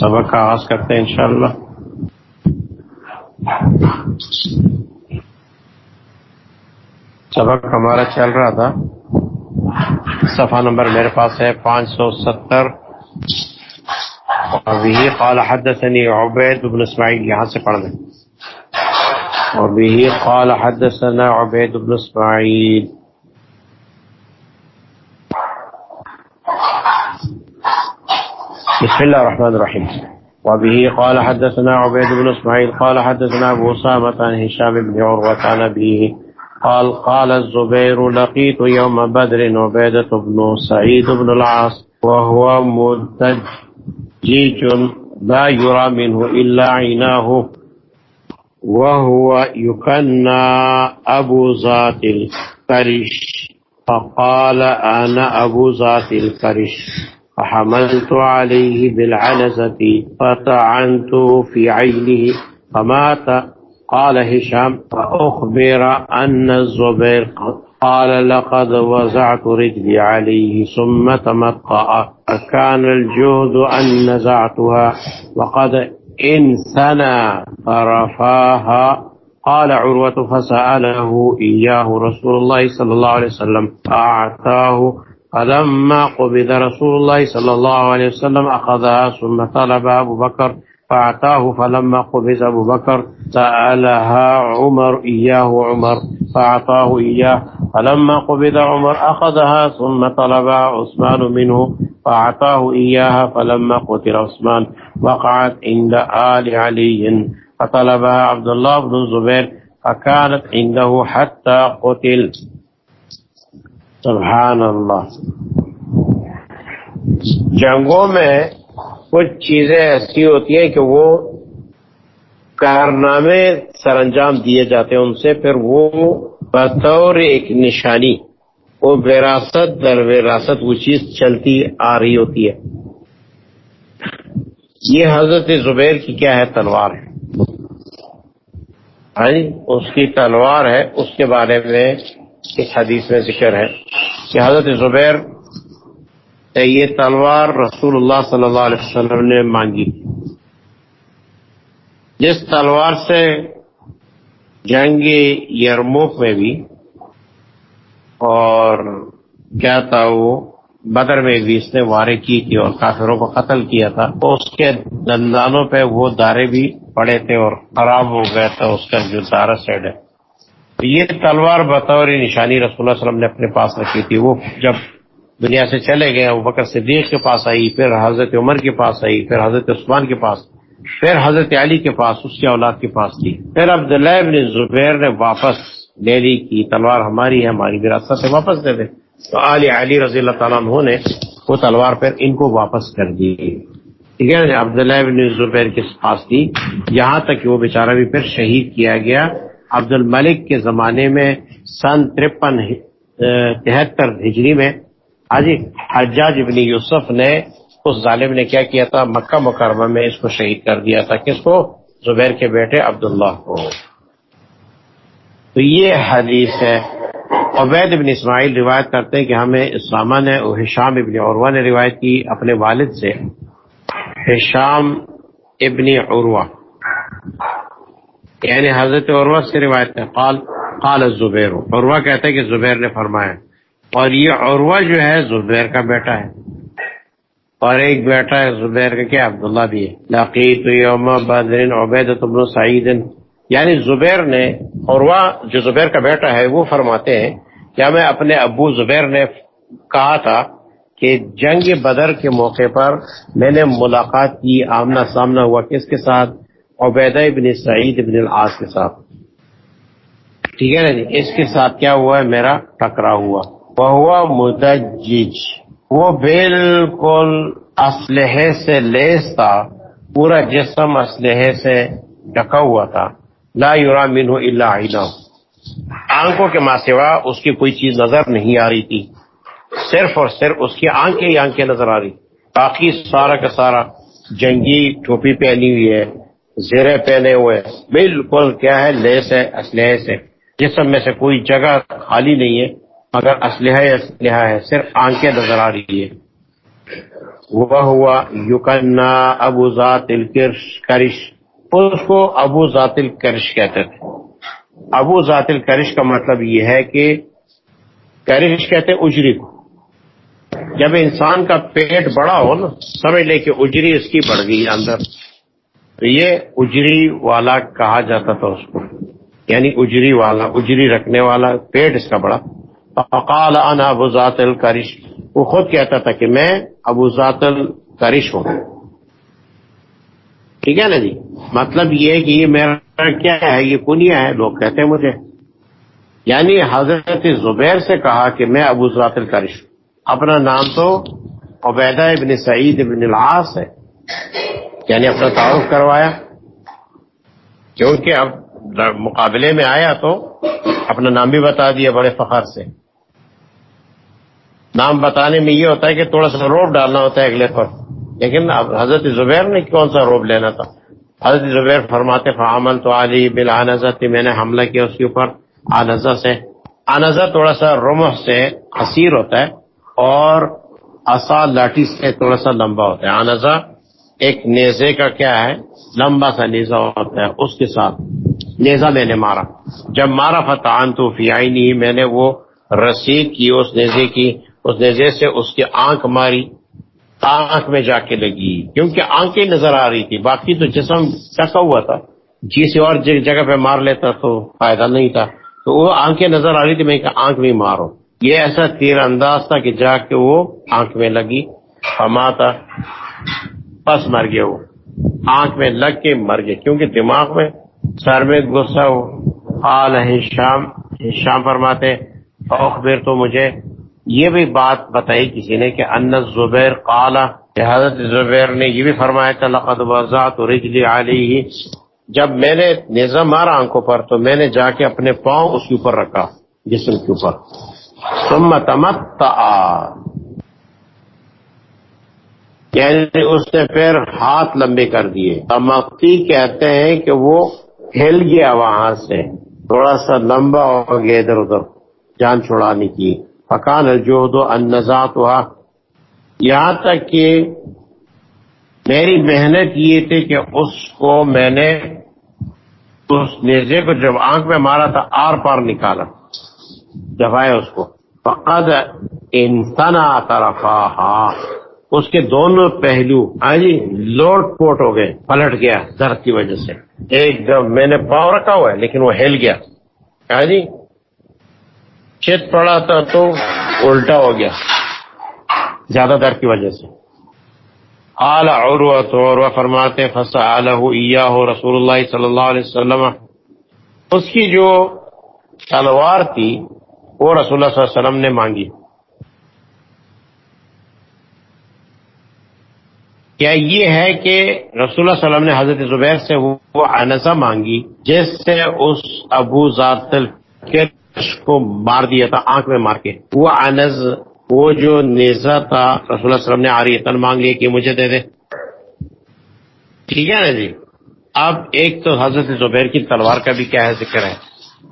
سبق کا آغاز کرتے ہیں انشاءاللہ۔ سبق ہمارا چل رہا تھا۔ صفحہ نمبر میرے پاس ہے پانچ سو ستر۔ وہی قال حدثني عبید بن اسماعیل، یہاں سے پڑھ دیں اور قال حدثنا عبید بن اسماعیل۔ بسم الله الرحمن الرحيم. وبه قال حدثنا عبيد بن إسماعيل قال حدثنا أبو أسامة عن هشام بن عروة عن أبيه قال قال الزبير لقيت يوم بدر عبيدة بن سعيد بن العاص وهو متجيج لا يرى منه إلا عيناه وهو يكنى أبو ذات الكرش فقال أنا أبو ذات الكرش. فحملت عليه بالعنزة فطعنت في عينه فمات. قال هشام فأخبر أن الزبير قال لقد وزعت رجلي عليه ثم تمطأ فكان الجهد أن نزعتها وقد انسنى فرفاها. قال عروة فسأله إياه رسول الله صلى الله عليه وسلم فأعطاه فلما قبض رسول الله صلى الله عليه وسلم أخذها ثم طلب أبو بكر فأعطاه فلما قبض أبو بكر سألها عمر، إياه عمر، فأعطاه إياه. فلما قبض عمر أخذها ثم طلبها عثمان منه، فأعطاه إياها. فلما قتل عثمان وقعت عند آل علي. فطلبها عبد الله بن الزبير فكانت عنده حتى قتل. سبحان اللہ۔ جنگوں میں کچھ چیزیں ایسی ہوتی ہیں کہ وہ کارنامے سر انجام دیے جاتے ہیں ان سے، پھر وہ بطور ایک نشانی، وہ وراثت در وراثت وہ چیز چلتی آ رہی ہوتی ہے۔ یہ حضرت زبیر کی کیا ہے؟ تلوار ہے۔ ہاں جی، اس کی تلوار ہے۔ اس کے بارے میں اس حدیث میں ذکر ہے کہ حضرت زبیر یہ تلوار رسول اللہ صلی اللہ علیہ وسلم نے مانگی۔ جس تلوار سے جنگ یرموک میں بھی اور کیا تھا وہ، بدر میں بھی اس نے وارے کی تھی اور کافروں کو قتل کیا تھا، تو اس کے دندانوں پہ وہ دارے بھی پڑے تھے اور خراب ہو گیا تھا، اس کا جو دارا سیڈ ہے۔ یہ تلوار بطور نشانی رسول اللہ علیہ وسلم نے اپنے پاس رکھی تھی۔ وہ جب دنیا سے چلے گئے وہ بکر صدیق کے پاس آئی، پھر حضرت عمر کے پاس آئی، پھر حضرت عثمان کے پاس، پھر حضرت علی کے پاس، اس کی اولاد کے پاس تھی۔ پھر عبداللہ بن زبیر نے واپس لے لی کی تلوار ہماری ہے، ہماری وراثت سے واپس دے دے۔ تو علی علی رضی اللہ تعالیٰ عنہ نے وہ تلوار پھر ان کو واپس کر دی۔ ٹھیک ہے، عبداللہ بن زبیر کے پاس تھی۔ یہاں تک کہ وہ بیچارہ بھی پھر شہید کیا گیا۔ عبد الملک کے زمانے میں سن ترپن تہتر ہجری میں حاجی حجاج ابن یوسف نے، اس ظالم نے کیا کیا تھا؟ مکہ مکرمہ میں اس کو شہید کر دیا تھا۔ کس کو؟ زبیر کے بیٹے عبداللہ کو۔ تو یہ حدیث ہے۔ عبید ابن اسماعیل روایت کرتے ہیں کہ ہمیں اسلامہ نے حشام ابن عروہ نے روایت کی اپنے والد سے۔ حشام ابن عروہ۔ یعنی حضرت عروہ سے روایت ہے، قال قال زبیر عروہ کہتے ہیں کہ زبیر نے فرمایا۔ اور یہ عروہ جو ہے، زبیر کا بیٹا ہے۔ اور ایک بیٹا ہے، زبیر کا کیا؟ عبداللہ بھی ہے۔ لقیت یوم بدر عبید بن سعید۔ یعنی زبیر نے، عروہ جو زبیر کا بیٹا ہے، وہ فرماتے ہیں کہ ہمیں اپنے ابو زبیر نے کہا تھا کہ جنگ بدر کے موقع پر میں نے ملاقات کی، آمنا سامنا ہوا۔ کس کے ساتھ؟ عبیدہ ابن سعید ابن العاص کے ساتھ۔ ٹھیک ہے نا جی؟ اس کے ساتھ کیا ہوا ہے؟ میرا ٹکرا ہوا۔ وہ ہوا مدجج۔ وہ بالکل اسلحے سے لیس تھا۔ پورا جسم اسلحے سے ڈکا ہوا تھا۔ لا یورا منہ اللہ عینا آنکھوں کے ماں سوا اس کی کوئی چیز نظر نہیں آ رہی تھی۔ صرف اور صرف اس کی آنکھیں ہی آنکھیں نظر آ رہی۔ باقی سارا کا سارا جنگی ٹوپی پہنی ہوئی ہے۔ زیرے پہنے ہوئے۔ بالکل کیا ہے، لیس ہے، اسلحے سے۔ جسم میں سے کوئی جگہ خالی نہیں ہے، مگر اسلحہ اسلحہ ہے، صرف آنکھیں نظر آ رہی ہے وہ ہوا یوکنا ابو ذات الکرش کرش اس کو ابو ذات الکرش کہتے تھے۔ ابو ذات الکرش کا مطلب یہ ہے کہ کرش کہتے اجری کو۔ جب انسان کا پیٹ بڑا ہو نا، سمجھ لے کہ اجری اس کی بڑھ گئی اندر۔ تو یہ اجری والا کہا جاتا تھا اس کو۔ یعنی اجری والا، اجری رکھنے والا، پیٹ اس کا بڑا۔ فقال انا ابو ذات الکرش۔ وہ خود کہتا تھا کہ میں ابو ذات الکرش ہوں۔ ٹھیک ہے نا جی؟ مطلب یہ کہ یہ میرا کیا ہے؟ یہ کنیا ہے۔ لوگ کہتے ہیں مجھے۔ یعنی حضرت زبیر سے کہا کہ میں ابو ذات الکرش اپنا نام تو عبیدہ ابن سعید ابن العاص ہے۔ یعنی اپنا تعارف کروایا۔ کیونکہ اب مقابلے میں آیا تو اپنا نام بھی بتا دیا بڑے فخر سے۔ نام بتانے میں یہ ہوتا ہے کہ تھوڑا سا روب ڈالنا ہوتا ہے اگلے پر۔ لیکن اب حضرت زبیر نے کون سا روب لینا تھا؟ حضرت زبیر فرماتے فعمل تو علی بلا تھی میں نے حملہ کیا اس کے اوپر آنزہ سے۔ آنزہ تھوڑا سا رمح سے حسیر ہوتا ہے اور اصا لاٹھی سے تھوڑا سا لمبا ہوتا ہے۔ آنزہ ایک نیزے کا کیا ہے؟ لمبا سا نیزا ہوتا ہے، اس کے ساتھ نیزا میں نے مارا۔ جب مارا فتح تو فیائی نہیں میں نے وہ رسید کی، اس نیزے کی، اس نیزے سے اس کی آنکھ ماری۔ آنکھ میں جا کے لگی، کیونکہ آنکھیں نظر آ رہی تھی۔ باقی تو جسم ٹکا ہوا تھا۔ جی جس اور جگہ پہ مار لیتا تو فائدہ نہیں تھا۔ تو وہ آنکھیں نظر آ رہی تھی، میں آنکھ میں مارو۔ یہ ایسا تیر انداز تھا کہ جا کے وہ آنکھ میں لگی۔ ہما تھا بس مر گیا وہ۔ آنکھ میں لگ کے مر گیا، کیونکہ دماغ میں سر میں غصہ ہو۔ شام شام فرماتے، اخبر تو مجھے یہ بھی بات بتائی کسی نے کہ ان زبیر قالا حضرت زبیر نے یہ بھی فرمایا تھا، لقد وضعت رجلی علیہ۔ جب میں نے نظام مارا آنکھوں پر، تو میں نے جا کے اپنے پاؤں اس کے اوپر رکھا، جسم کے اوپر۔ ثم تمتع۔ یعنی اس نے پھر ہاتھ لمبے کر دیے۔ تمقتی کہتے ہیں کہ وہ ہل گیا وہاں سے۔ تھوڑا سا لمبا ہو گیا ادھر ادھر جان چھڑانے کی۔ پکان جو دو انزات ہوا یہاں تک کہ میری محنت یہ تھی کہ اس کو میں نے اس نیزے کو جب آنکھ میں مارا تھا آر پار نکالا۔ دبایا اس کو۔ فقد انسنا طرفا اس کے دونوں پہلو ہاں جی لوٹ پوٹ ہو گئے، پلٹ گیا درد کی وجہ سے۔ ایک دم میں نے پاؤں رکھا ہوا ہے، لیکن وہ ہل گیا۔ ہاں جی چت پڑا تھا تو الٹا ہو گیا، زیادہ در کی وجہ سے۔ آل عروہ فرماتے فسا ہو رسول اللہ صلی اللہ علیہ وسلم۔ اس کی جو تلوار تھی، وہ رسول اللہ صلی اللہ علیہ وسلم نے مانگی۔ کیا یہ ہے کہ رسول اللہ علیہ وسلم نے حضرت زبیر سے وہ انزا مانگی جس سے اس ابو ذات کو مار دیا تھا، آنکھ میں مار کے۔ وہ انز، وہ جو نیزا تھا، رسول اللہ علیہ وسلم نے آری تن مانگ لیا کہ مجھے دے دے۔ ٹھیک ہے نا جی؟ اب ایک تو حضرت زبیر کی تلوار کا بھی کیا ہے ذکر ہے؟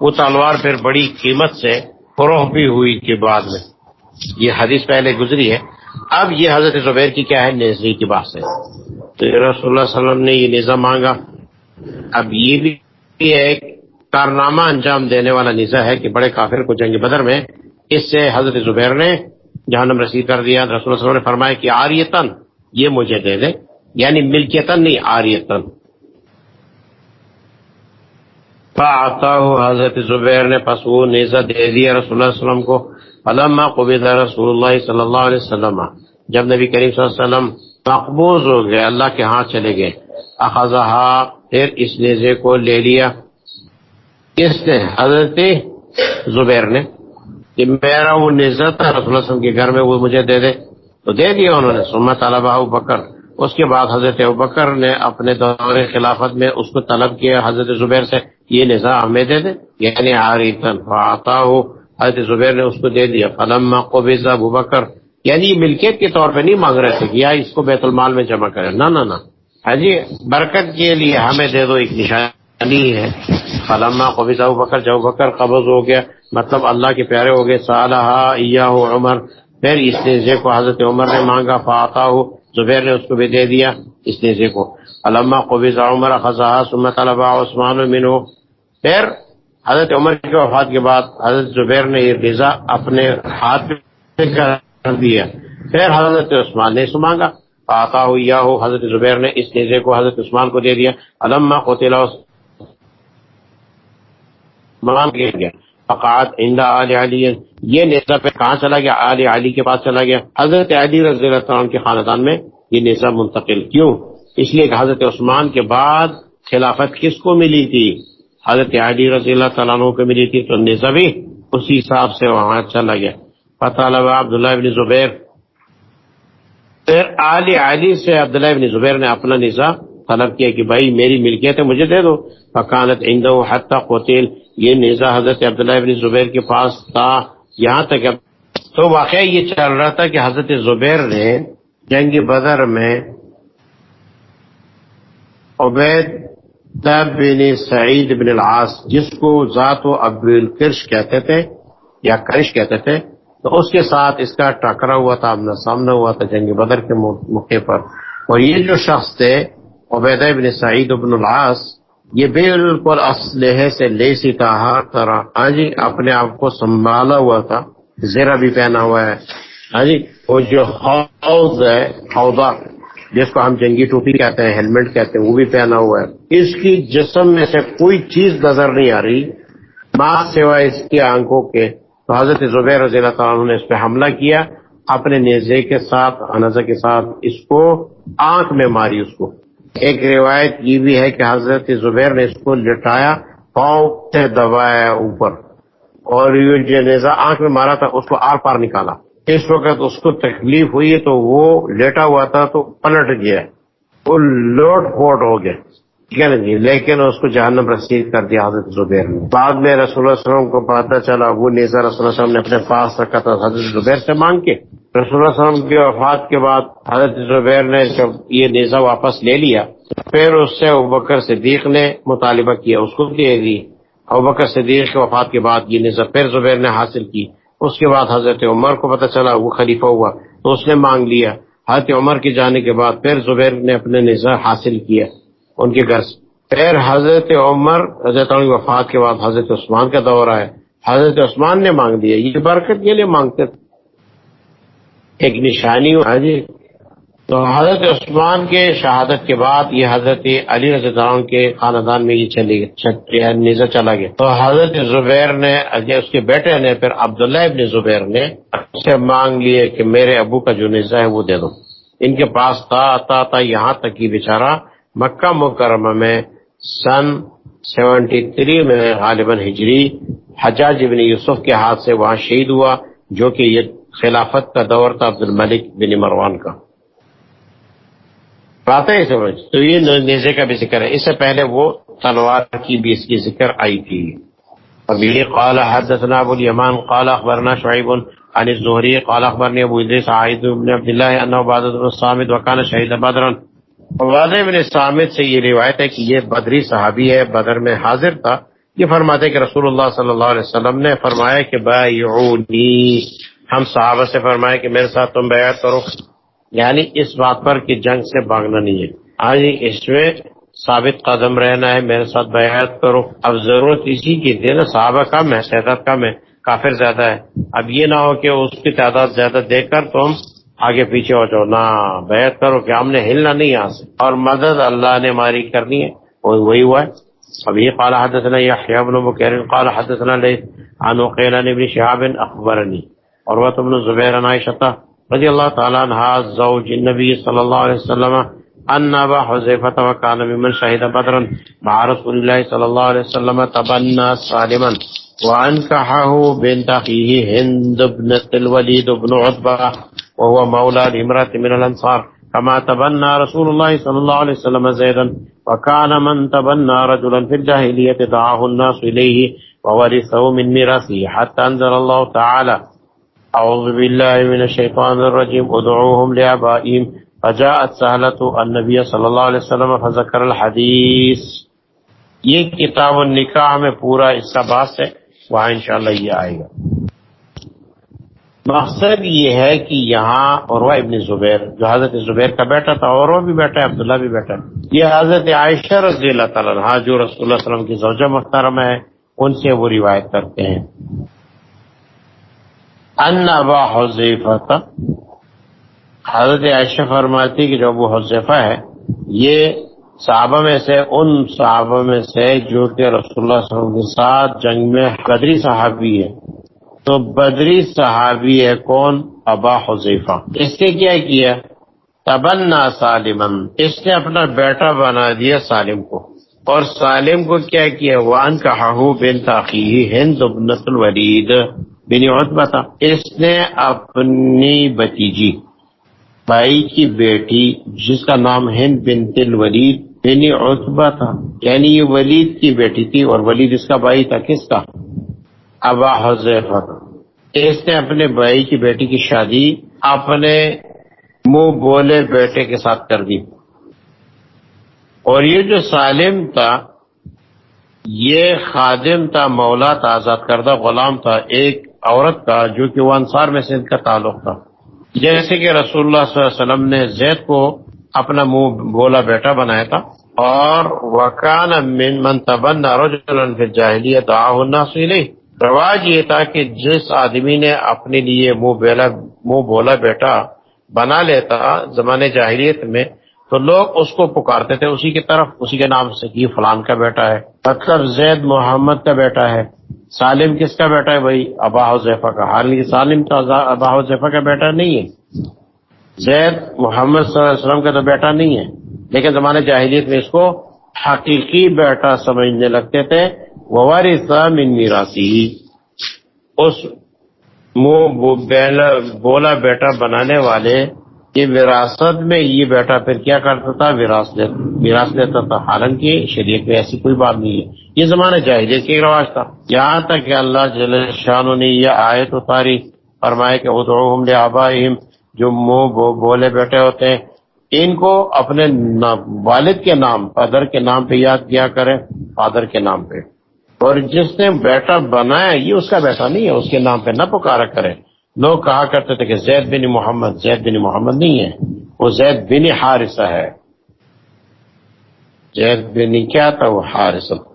وہ تلوار پھر بڑی قیمت سے فروغ بھی ہوئی کے بعد میں۔ یہ حدیث پہلے گزری ہے۔ اب یہ حضرت زبیر کی کیا ہے نیزی کی بات ہے؟ تو رسول اللہ علیہ وسلم نے یہ نیزا مانگا۔ اب یہ بھی ایک کارنامہ انجام دینے والا نیزا ہے کہ بڑے کافر کو جنگ بدر میں اس سے حضرت زبیر نے جہنم رسید کر دیا۔ رسول اللہ علیہ وسلم نے فرمایا کہ آریتن یہ مجھے دے دے یعنی ملکیتن نہیں آریتن حضرت زبیر نے پس وہ نیزہ دے دیا رسول اللہ علیہ وسلم کو۔ علامہ قبید رسول اللہ صلی اللہ علیہ وسلم، جب نبی کریم صلی اللہ علیہ وسلم مقبوض ہو گئے، اللہ کے ہاتھ چلے گئے، اخذہا پھر اس نیزے کو لے لیا۔ کس نے حضرت زبیر نے کہ میرا وہ نیزہ تھا، رسول اللہ علیہ وسلم کے گھر میں وہ مجھے دے دے۔ تو دے دیا انہوں نے۔ سمت طلبہ بکر۔ اس کے بعد حضرت بکر نے اپنے دور خلافت میں اس کو طلب کیا حضرت زبیر سے، یہ نظام ہمیں دے دے۔ یعنی آتا ہو حضرت زبیر نے اس کو دے دیا۔ فلم قبض ابو بکر یعنی یہ ملکیت کے طور پہ نہیں مانگ رہے تھے کہ یا اس کو بیت المال میں جمع کرے نہ نہ نہ۔ برکت کے لیے ہمیں دے دو، ایک نشان ہے۔ فلما قبض ابو بکر جو بکر قبض ہو گیا مطلب اللہ کے پیارے ہو گئے۔ صالحہ عمر۔ پھر اس نیزے کو حضرت عمر نے مانگا۔ فاتا ہو زبیر نے اس کو بھی دے دیا اس نیزے کو۔ علامہ قبض عمر خزا سمت طلبا عثمان منو پھر حضرت عمر کی وفات کے بعد حضرت زبیر نے یہ نیزا اپنے ہاتھ میں کر دیا۔ پھر حضرت عثمان نے اس مانگا۔ فاتا ہو یا ہو، حضرت زبیر نے اس نیزے کو حضرت عثمان کو دے دیا۔ علامہ قطلا مان گیا۔ فقات عند آل علی۔ یہ نیزہ پہ کہاں چلا گیا؟ آل علی کے پاس چلا گیا۔ حضرت علی رضی اللہ عنہ کے خاندان میں یہ نیزہ منتقل کیوں؟ اس لیے کہ حضرت عثمان کے بعد خلافت کس کو ملی تھی؟ حضرت علی رضی اللہ تعالیٰ عنہ کو ملی تھی تو نیزہ بھی اسی حساب سے وہاں چلا گیا۔ پتہ لگا عبداللہ ابن زبیر۔ پھر آل علی سے عبداللہ ابن زبیر نے اپنا نیزہ طلب کیا کہ بھائی میری ملکیت ہے، مجھے دے دو۔ فکانت عندہ حتی قتل یہ نیزا حضرت عبداللہ ابن زبیر کے پاس تھا، یہاں تک تو واقعہ یہ چل رہا تھا کہ حضرت زبیر نے جنگ بدر میں عبید بن سعید بن العاص جس کو ذات و اب کرش کہتے تھے یا کرش کہتے تھے، تو اس کے ساتھ اس کا ٹکرا ہوا تھا اپنا سامنا ہوا تھا جنگ بدر کے موقع پر۔ اور یہ جو شخص تھے عبید بن سعید بن العاص، یہ بالکل اسلحے سے لیسی تھا، ہر طرح۔ ہاں جی اپنے آپ کو سنبھالا ہوا تھا، زیرہ بھی پہنا ہوا ہے۔ ہاں جی وہ جو حوض ہے، حوضہ جس کو ہم جنگی ٹوپی کہتے ہیں، ہیلمٹ کہتے ہیں، وہ بھی پہنا ہوا ہے۔ اس کی جسم میں سے کوئی چیز نظر نہیں آ رہی۔ ماں سوائے اس کی آنکھوں کے، تو حضرت زبیر رضی اللہ تعالیٰ نے اس پہ حملہ کیا۔ اپنے نیزے کے ساتھ انزا کے ساتھ اس کو، آنکھ میں ماری اس کو۔ ایک روایت یہ بھی ہے کہ حضرت زبیر نے اس کو لٹایا، پاؤں سے دبایا اوپر۔ اور یہ جو نیزا آنکھ میں مارا تھا، اس کو آر پار نکالا۔ اس وقت اس کو تکلیف ہوئی تو وہ لیٹا ہوا تھا تو پلٹ گیا وہ لوٹ پوٹ ہو گیا۔ ٹھیک ہے نا جی؟ لیکن اس کو جہنم رسید کر دیا حضرت زبیر نے۔ بعد میں رسول اللہ علیہ وسلم کو پتا چلا وہ نیزا رسول اللہ علیہ وسلم نے اپنے پاس رکھا تھا، حضرت زبیر سے مانگ کے۔ رسول اللہ علیہ وسلم کی وفات کے بعد حضرت زبیر نے جب یہ نیزا واپس لے لیا، پھر اس سے ابکر صدیق نے مطالبہ کیا، اس کو دے دی۔ ابکر صدیق کی وفات کے بعد یہ نیزا پھر زبیر نے حاصل کی۔ اس کے بعد حضرت عمر کو پتہ چلا وہ خلیفہ ہوا تو اس نے مانگ لیا۔ حضرت عمر کے جانے کے بعد پھر زبیر نے اپنے نظر حاصل کیا ان کے گھر سے۔ پھر حضرت عمر حضرت عمر وفات کے بعد حضرت عثمان کا دور آیا۔ حضرت عثمان نے مانگ دیا یہ برکت کے لیے مانگتے تھے۔ ایک نشانی ہو ہاں جی۔ تو حضرت عثمان کے شہادت کے بعد یہ حضرت علی رضی اللہ عنہ کے خاندان میں یہ چلی گئی یعنی چلا گیا۔ تو حضرت زبیر نے یعنی اس کے بیٹے نے، پھر عبداللہ ابن زبیر نے سے مانگ لیے کہ میرے ابو کا جو نیزا ہے وہ دے دو۔ ان کے پاس تھا آتا تھا، یہاں تک کہ بیچارہ مکہ مکرمہ میں سن سیونٹی تھری میں غالباً ہجری حجاج ابن یوسف کے ہاتھ سے وہاں شہید ہوا، جو کہ یہ خلافت کا دور تھا عبد الملک بن مروان کا۔ بات ہے سمجھ تو یہ نیزے کا بھی ذکر ہے۔ اس سے پہلے وہ تلوار کی بھی اس کی ذکر آئی تھی۔ ابھی قال حدثنا ابو الیمان قال اخبرنا شعیب عن الزهري قال اخبرني ابو ادریس، عائد بن عبد الله انه بعد بن الصامت وكان شهيد بدرا۔ عباد بن الصامت سے یہ روایت ہے کہ یہ بدری صحابی ہے، بدر میں حاضر تھا۔ یہ فرماتے کہ رسول اللہ صلی اللہ علیہ وسلم نے فرمایا کہ بایعونی۔ ہم صحابہ سے فرمائے کہ میرے ساتھ تم بیعت کرو۔ یعنی اس بات پر کہ جنگ سے بھاگنا نہیں ہے۔ آج اس میں ثابت قدم رہنا ہے۔ میرے ساتھ بیعت کرو۔ اب ضرورت اسی کی تھی نا۔ صحابہ کم ہے تعداد کم ہے کافر زیادہ ہے۔ اب یہ نہ ہو کہ اس کی تعداد زیادہ دیکھ کر تم آگے پیچھے ہو جاؤ۔ نہ، بیعت کرو کہ ہم نے ہلنا نہیں یہاں سے۔ اور مدد اللہ نے ہماری کرنی ہے۔ وہی ہوا ہے۔ اب یہ قال حدثنا يحيى بن بكير قال حدثنا ليث عن وقيل بن شهاب اخبرني عروة بن الزبير عن عائشة رضي الله تعالى عنها زوج النبي صلى الله عليه وسلم أن أبا حذيفة وكان ممن شهد بدرا مع رسول الله صلى الله عليه وسلم تبنى سالما وأنكحه بنت أخيه هند بن الوليد بن عتبة وهو مولى لامرأة من الأنصار. كما تبنى رسول الله صلى الله عليه وسلم زيدا وكان من تبنى رجلا في الجاهلية دعاه الناس إليه وورثه من ميراثه حتى أنزل الله تعالى. أعوذ بالله من الشيطان الرجيم. ادعوهم لآبائهم. فجاءت سهلة النبي صلى الله عليه وسلم فذكر الحديث. یہ کتاب النکاح میں پورا اس کا باس ہے. وہاں انشاءاللہ یہ آئے گا. مقصد یہ ہے کہ یہاں اور ابن زبیر، جو حضرت زبیر کا بیٹا تھا، اور وہ بھی بیٹا ہے، عبداللہ بھی بیٹا ہے. یہ حضرت عائشہ رضی اللہ تعالیٰ جو رسول اللہ علیہ وسلم کی زوجہ محترم ہے، ان سے وہ روایت کرتے ہیں. ان ابا حضیفہ حضرت عائشہ فرماتی کہ جو ابو حضیفہ ہے، یہ صحابہ میں سے، ان صحابہ میں سے جو کہ رسول اللہ صلی اللہ علیہ وسلم کے ساتھ جنگ میں بدری صحابی ہے۔ تو بدری صحابی ہے کون؟ ابا حذیفہ۔ اس نے کیا کیا؟ تبنا سالمن۔ اس نے اپنا بیٹا بنا دیا سالم کو۔ اور سالم کو کیا کیا؟ وان کا بن ہند ابنت الولید۔ بن عتبہ تھا اس نے اپنی بتیجی بھائی کی بیٹی، جس کا نام ہند بن تل ولید بن عتبہ تھا یعنی یہ ولید کی بیٹی تھی اور ولید اس کا بھائی تھا۔ کس کا؟ ابا حضیفہ اس نے اپنے بھائی کی بیٹی کی شادی اپنے منہ بولے بیٹے کے ساتھ کر دی۔ اور یہ جو سالم تھا، یہ خادم تھا، مولا تھا، آزاد کردہ غلام تھا۔ ایک عورت کا جو کہ وہ انصار میں سے ان کا تعلق تھا۔ جیسے کہ رسول اللہ صلی اللہ علیہ وسلم نے زید کو اپنا منہ بولا بیٹا بنایا تھا۔ اور وکان من من تبنا رجلا فی الجاہلیہ دعاہ الناس الیہ۔ رواج یہ تھا کہ جس آدمی نے اپنے لیے منہ بولا منہ بولا بیٹا بنا لیتا زمانے جاہلیت میں، تو لوگ اس کو پکارتے تھے۔ اسی کی طرف، اسی کے نام سے کہ فلان کا بیٹا ہے۔ مطلب زید محمد کا بیٹا ہے۔ سالم کس کا بیٹا ہے بھائی؟ ابا حذیفہ کا۔ حالانکہ سالم تو ابا حذیفہ کا بیٹا نہیں ہے۔ زید محمد صلی اللہ علیہ وسلم کا تو بیٹا نہیں ہے۔ لیکن زمانے جاہلیت میں اس کو حقیقی بیٹا سمجھنے لگتے تھے۔ من میراسی اس بولا بیٹا بنانے والے کی وراثت میں یہ بیٹا پھر کیا کرتا تھا؟ وراثت لیتا تھا۔ حالانکہ شریعت میں ایسی کوئی بات نہیں ہے۔ یہ زمانہ جاہلیت کی رواج تھا۔ یہاں تک کہ اللہ جل شانو نے یہ آیت اتاری فرمائے کہ ادعوہم لآبائہم جو منہ بولے بیٹھے ہوتے ہیں، ان کو اپنے والد کے نام، فادر کے نام پہ یاد کیا کرے فادر کے نام پہ۔ اور جس نے بیٹا بنایا، یہ اس کا بیٹا نہیں ہے، اس کے نام پہ نہ پکارا کرے لوگ کہا کرتے تھے کہ زید بن محمد، زید بن محمد نہیں ہے، وہ زید بن حارثہ ہے۔ زید بن کیا تھا؟ وہ حارثہ۔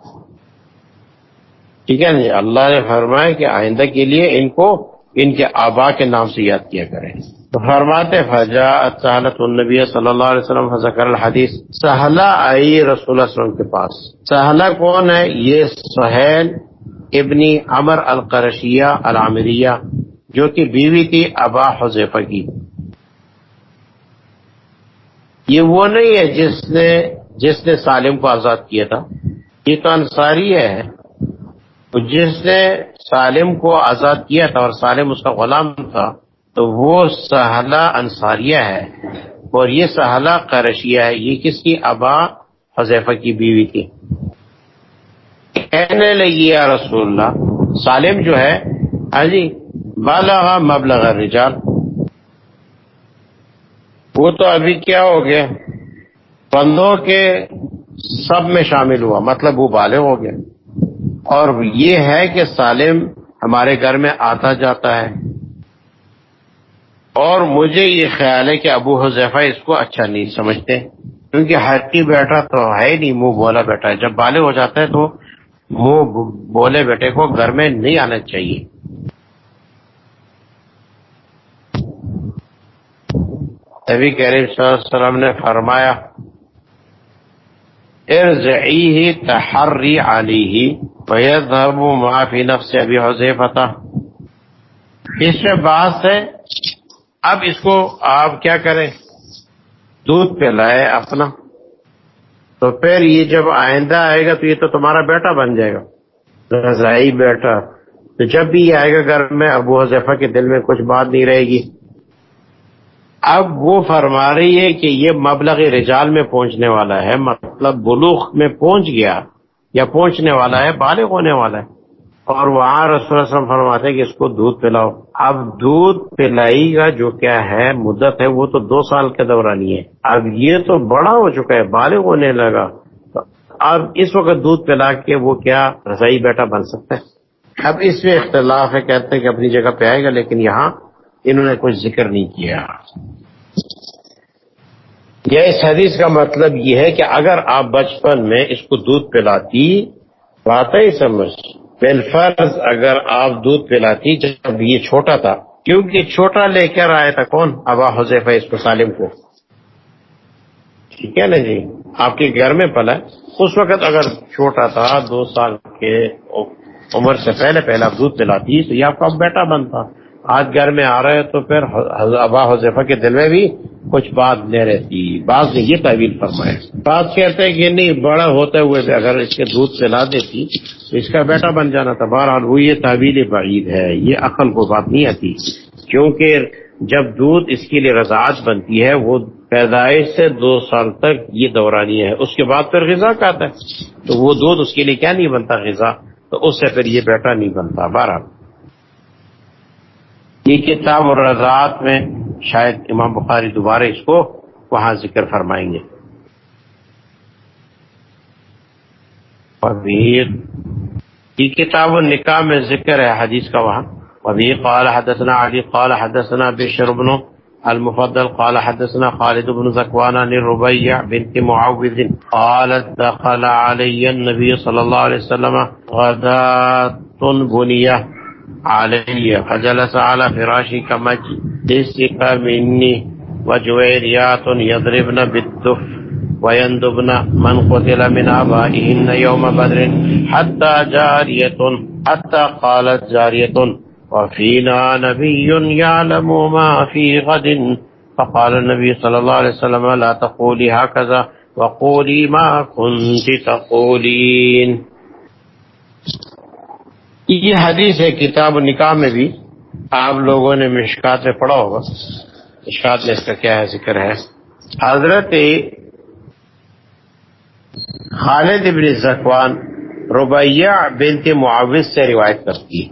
ٹھیک ہے نا جی؟ اللہ نے فرمایا کہ آئندہ کے لیے ان کو ان کے آبا کے نام سے یاد کیا کریں۔ تو فرماتے فجا سہلت النبی صلی اللہ علیہ وسلم ذکر الحدیث سہلا آئی رسول اللہ وسلم کے پاس۔ سہلا کون ہے؟ یہ سہیل ابنی امر القرشیہ العامریہ، جو کہ بیوی تھی ابا حذیفہ کی۔ یہ وہ نہیں ہے جس نے جس نے سالم کو آزاد کیا تھا۔ یہ تو انصاری ہے۔ جس نے سالم کو آزاد کیا تھا اور سالم اس کا غلام تھا، تو وہ سہلا انصاریہ ہے۔ اور یہ سہلا قرشیہ ہے۔ یہ کس کی؟ ابا حذیفہ کی بیوی تھی۔ کہنے لگی، یا رسول اللہ، سالم جو ہے ہاں جی بالا مبلغ رجال وہ تو ابھی کیا ہو گیا؟ بندوں کے سب میں شامل ہوا مطلب وہ بالے ہو گئے اور یہ ہے کہ سالم ہمارے گھر میں آتا جاتا ہے۔ اور مجھے یہ خیال ہے کہ ابو حذیفہ اس کو اچھا نہیں سمجھتے، کیونکہ حقی بیٹا تو ہے نہیں، منہ بولا بیٹا ہے۔ جب بالے ہو جاتا ہے تو منہ بولے بیٹے کو گھر میں نہیں آنا چاہیے۔ نبی کریم صلی اللہ علیہ وسلم نے فرمایا ارزعی تحری علی ہی فیضرب معافی نفس ابھی حذیفہ اس میں بات ہے اب اس کو آپ کیا کریں؟ دودھ پلائے اپنا۔ تو پھر یہ جب آئندہ آئے گا تو یہ تو تمہارا بیٹا بن جائے گا۔ رضائی بیٹا۔ تو جب بھی یہ آئے گا گھر میں، ابو حذیفہ کے دل میں کچھ بات نہیں رہے گی۔ اب وہ فرما رہی ہے کہ یہ مبلغ رجال میں پہنچنے والا ہے مطلب بلوخ میں پہنچ گیا۔ یا پہنچنے والا ہے، بالغ ہونے والا ہے۔ اور وہاں رسول اللہ وسلم فرماتے کہ اس کو دودھ پلاؤ۔ اب دودھ پلائی کا جو کیا ہے، مدت ہے، وہ تو دو سال کے دورانی ہے۔ اب یہ تو بڑا ہو چکا ہے، بالغ ہونے لگا۔ اب اس وقت دودھ پلا کے وہ کیا رضائی بیٹا بن سکتا ہے۔ اب اس میں اختلاف ہے، کہتے ہیں کہ اپنی جگہ پہ آئے گا، لیکن یہاں انہوں نے کچھ ذکر نہیں کیا۔ یہ اس حدیث کا مطلب یہ ہے کہ اگر آپ بچپن میں اس کو دودھ پلاتی بات ہی سمجھ، بالفرض اگر آپ دودھ پلاتی جب یہ چھوٹا تھا، کیونکہ چھوٹا لے کر آیا تھا کون؟ ابا حضیفہ اس کو سالم کو۔ ٹھیک ہے نا جی؟ آپ کے گھر میں پلا۔ اس وقت اگر چھوٹا تھا، دو سال کے عمر سے پہلے پہلے آپ دودھ پلاتی، تو یہ آپ کا بیٹا بنتا۔ آج گھر میں آ رہے تو پھر ابا حضیفہ کے دل میں بھی کچھ بات لے رہتی۔ بعض نے یہ تعویل فرمائے بعض کہتے ہیں کہ نہیں، بڑا ہوتے ہوئے بھی اگر اس کے دودھ پلا دیتی تو اس کا بیٹا بن جانا تھا۔ بہرحال وہ یہ تعویل بعید ہے۔ یہ عقل کو بات نہیں آتی۔ کیونکہ جب دودھ اس کے لیے رضاعت بنتی ہے، وہ پیدائش سے دو سال تک یہ دورانی ہے۔ اس کے بعد پھر غذا کا آتا ہے۔ تو وہ دودھ اس کے لیے کیا نہیں بنتا؟ غذا۔ تو اس سے پھر یہ بیٹا نہیں بنتا۔ بہرحال یہ کتاب اور رضاعت میں شاید امام بخاری دوبارہ اس کو وہاں ذکر فرمائیں گے۔ یہ کتاب و نکاح میں ذکر ہے، حدیث کا وہاں۔ وبه قال حدثنا علي قال حدثنا بشر بن المفضل، قال حدثنا خالد بن زكوان عن الربيع بنت معوذ قالت دخل علي النبي صلى الله عليه وسلم غداة بنيه علي فجلس على فراشي كمجلسك مني وجويريات يضربن بالدف ويندبن من قتل من آبائهن يوم بدر حتى جارية حتى قالت جارية وفينا نبي يعلم ما في غد. فقال النبي صلى الله عليه وسلم لا تقولي هكذا وقولي ما كنت تقولين. یہ حدیث ہے کتاب نکاح میں بھی۔ آپ لوگوں نے مشکات میں پڑھا ہوگا۔ مشکات میں اس کا کیا ہے ذکر ہے؟ حضرت خالد ابن زکوان ربیہ بنت معاوض سے روایت کرتی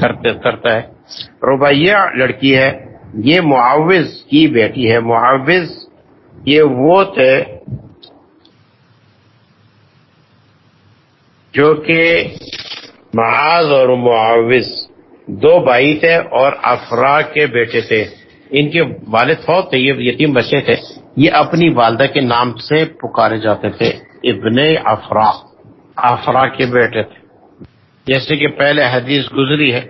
کرتے، کرتا ہے۔ ربیہ لڑکی ہے، یہ معاوض کی بیٹی ہے۔ معاوض، یہ وہ تھے جو کہ معاذ اور معاوض دو بھائی تھے اور افرا کے بیٹے تھے۔ ان کے والد فوت تھے، یہ یتیم بچے تھے۔ یہ اپنی والدہ کے نام سے پکارے جاتے تھے، ابن افرا۔ افرا کے بیٹے تھے۔ جیسے کہ پہلے حدیث گزری ہے،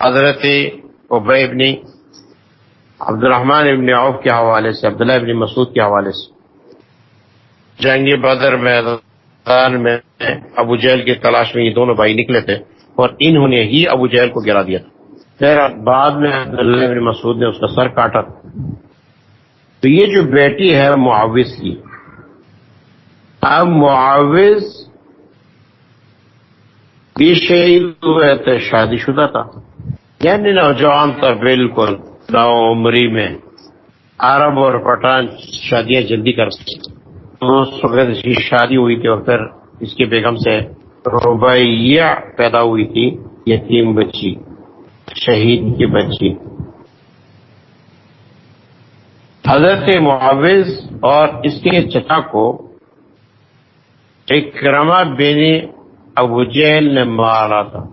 حضرت عبی ابن عبد الرحمن ابن عوف کے حوالے سے، عبداللہ ابن مسعود کے حوالے سے۔ جنگ بدر میں میں ابو جیل کی تلاش میں یہ دونوں بھائی نکلے تھے اور انہوں نے ہی ابو جیل کو گرا دیا تھا۔ پھر بعد میں عبداللہ ابن مسعود نے اس کا سر کاٹا۔ تو یہ جو بیٹی ہے معاوض کی، اب معاوض بھی شہید ہوئے تھے، شادی شدہ تھا۔ یعنی نوجوان تھا بالکل عمری میں، عرب اور پٹھان شادیاں جلدی کرتے اس وقت اس کی شادی ہوئی تھی اور پھر اس کی بیگم سے روبیہ پیدا ہوئی تھی، یتیم بچی، شہید کی بچی۔ حضرت معاوض اور اس کے چچا کو ایک کرما بین ابو جیل نے مارا تھا۔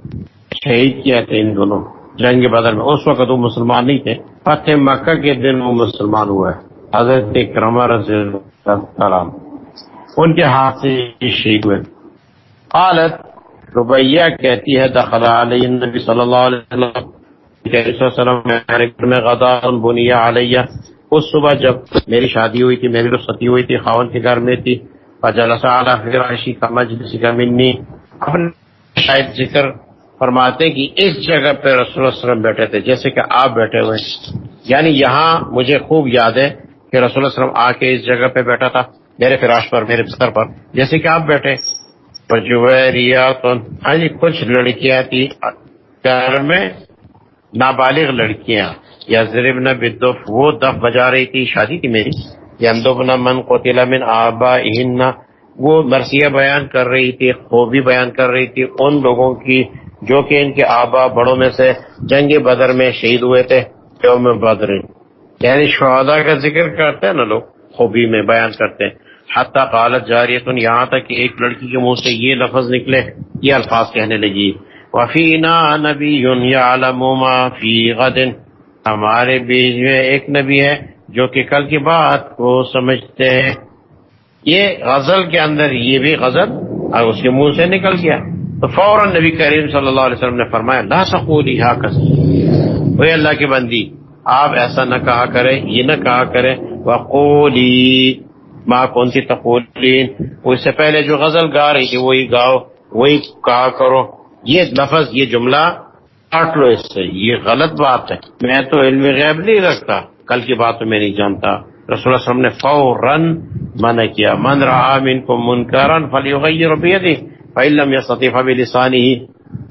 شہید کیا تھا ان دونوں۔ جنگ بدر میں۔ اس وقت وہ مسلمان نہیں تھے۔ فتح مکہ کے دن وہ مسلمان ہوا ہے حضرت کرما رضی اللہ ان کے ہاتھ سے شہید ہوئے۔ قالت ربیہ کہتی ہے، دخل علیہ النبی صلی اللہ علیہ وسلم میں غدا بنیا علیہ۔ اس صبح جب میری شادی ہوئی تھی، میری رخصتی ہوئی تھی، خاون کے گھر میں تھی، فجلس علی فراشی کا مجلس کا منی۔ اپنے شاید ذکر فرماتے کہ اس جگہ پہ رسول اللہ وسلم بیٹھے تھے، جیسے کہ آپ بیٹھے ہوئے یعنی یہاں مجھے خوب یاد ہے کہ رسول اللہ وسلم آ کے اس جگہ پہ بیٹھا تھا۔ میرے فراش پر، میرے بستر پر۔ جیسے کہ آپ بیٹھے ہاں جی کچھ لڑکیاں تھی گھر میں نابالغ لڑکیاں۔ یا ضرب نہ بدف وہ دف بجا رہی تھی شادی تھی میری۔ یا من کو من آبا وہ مرثیہ بیان کر رہی تھی، خوبی بیان کر رہی تھی۔ ان لوگوں کی، جو کہ ان کے آبا بڑوں میں سے جنگ بدر میں شہید ہوئے تھے، یوم بدر۔ یعنی شہدا کا ذکر کرتے ہیں نا لوگ۔ خوبی میں بیان کرتے ہیں۔ حتی قالت جاریتن، یہاں تک کہ ایک لڑکی کے منہ سے یہ لفظ نکلے، یہ الفاظ کہنے لگی۔ وفینا نبی یعلم ما فی غد۔ ہمارے بیچ میں ایک نبی ہے جو کہ کل کی بات کو سمجھتے ہیں۔ یہ غزل کے اندر یہ بھی غزل اور اس کے منہ سے نکل گیا۔ تو فوراً نبی کریم صلی اللہ علیہ وسلم نے فرمایا، لا سقولی ہا اللہ کی بندی آپ ایسا نہ کہا کرے یہ نہ کہا کرے وقولی ماں کون سی تقولین اس سے پہلے جو غزل گا رہی تھی، وہی گاؤ، وہی کہا کرو۔ یہ لفظ، یہ جملہ کاٹ لو اس سے۔ یہ غلط بات ہے۔ میں تو علم غیب نہیں رکھتا۔ کل کی بات تو میں نہیں جانتا۔ رسول اللہ وسلم نے فوراً منع کیا۔ من رہا من کو منکرن فلیغیر بیدی فعلم یا سطیفہ بلسانی ہی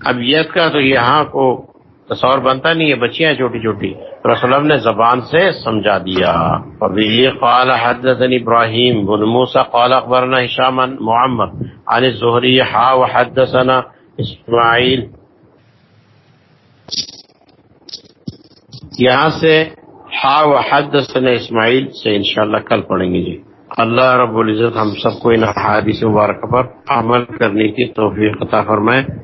اب یہ کا تو یہاں کو تصور بنتا نہیں ہے، بچیاں چھوٹی چھوٹی۔ رسول نے زبان سے سمجھا دیا۔ قال حدثني ابراہیم بن موسى قال اخبرنا هشام محمد عن الزهري حا وحدثنا اسماعیل۔ یہاں سے حا وحدثنا اسماعیل سے انشاءاللہ کل پڑھیں گے جی۔ اللہ رب العزت ہم سب کو ان حادث مبارکہ پر عمل کرنے کی توفیق عطا فرمائے۔